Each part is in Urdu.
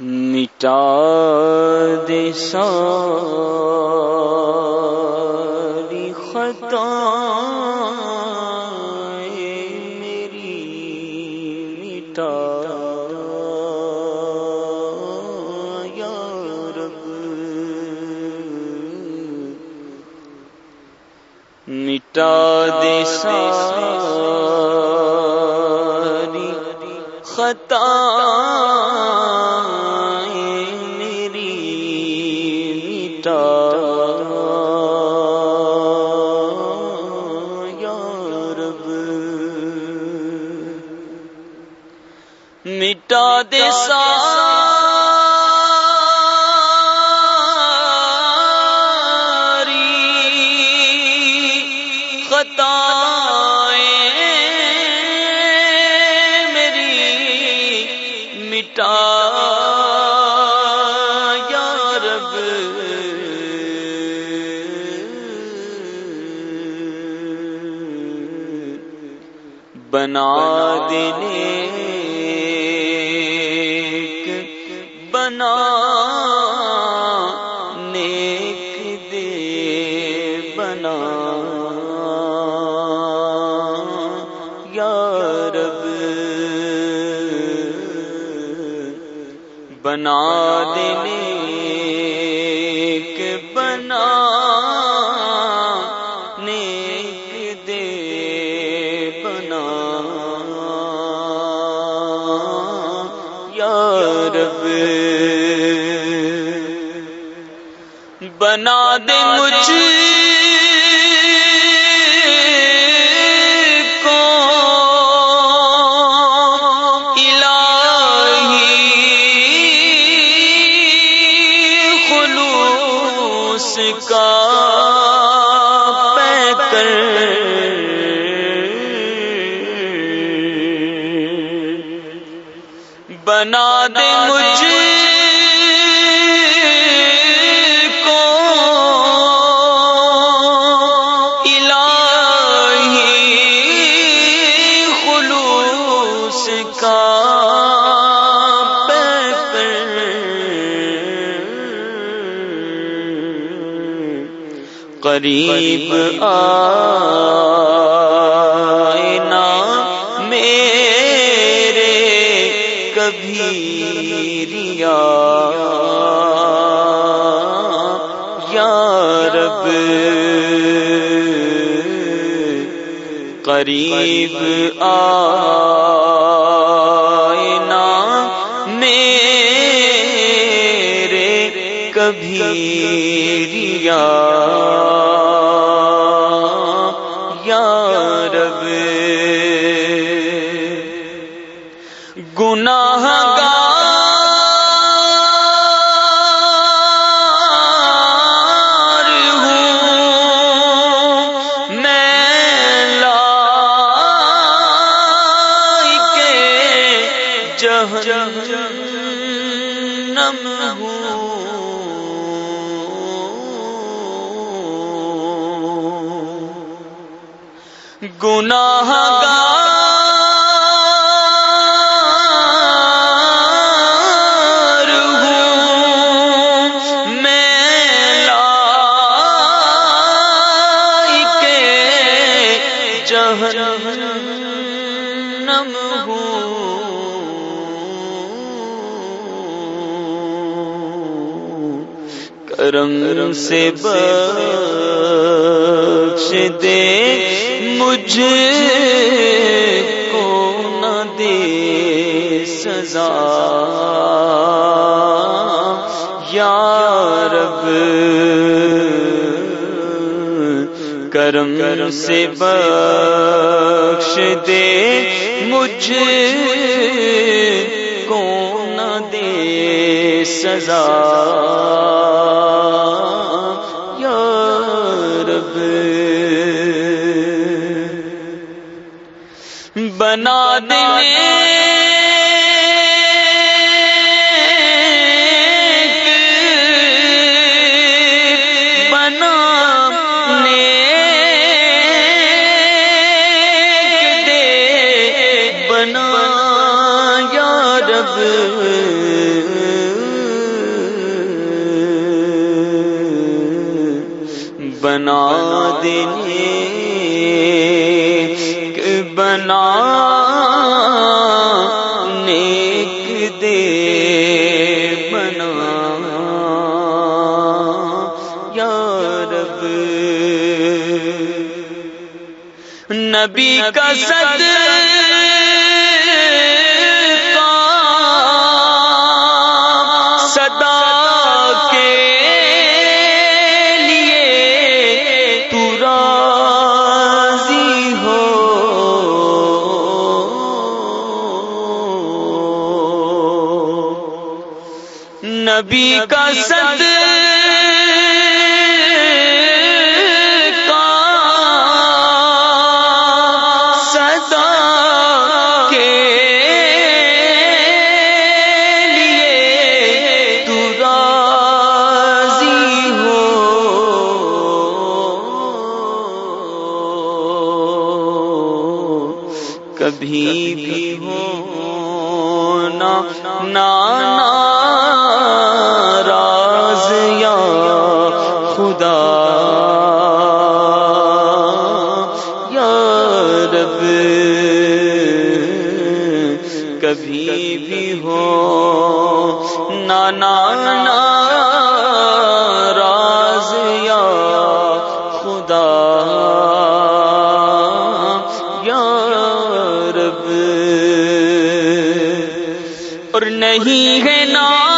مٹا دے ساری خطا میری مٹا۔ یا رب مٹا دے ساری ساری خطائیں میری مٹا بنا دینے بنا نیک دے بنا۔ یا رب بنا دینے رب. بنا دے مجھے بنا دے مجھ کو الہی خلوص کا پیکر قریب آئنا کبھی ریا یا رب قریب آئنا میرے کبھی ریا گناہ گار ہوں۔ میں لائق جہنم ہوں۔ گناہ گار کرم سے بخش دے مجھ کو نہ دے سزا۔ یا رب، کرم سے بخش دے مجھ سزا۔ یا رب۔ بنا دے بنا دے۔ بنا یا رب۔ بنا دینے بنا نیک دے بنا۔ یا رب نبی کا نبی کا ہو۔ کبھی بھی ہو نا کبھی بھی ہو۔ نانا راز یا خدا۔ یا رب۔ اور نہیں ہے نام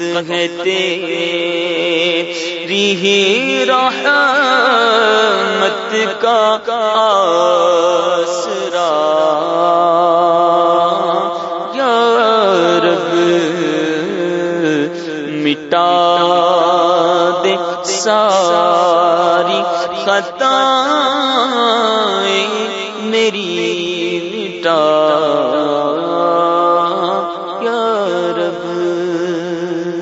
ہے تیری ہی رحمت کا آسرا۔ یا رب مٹا دے ساری خطا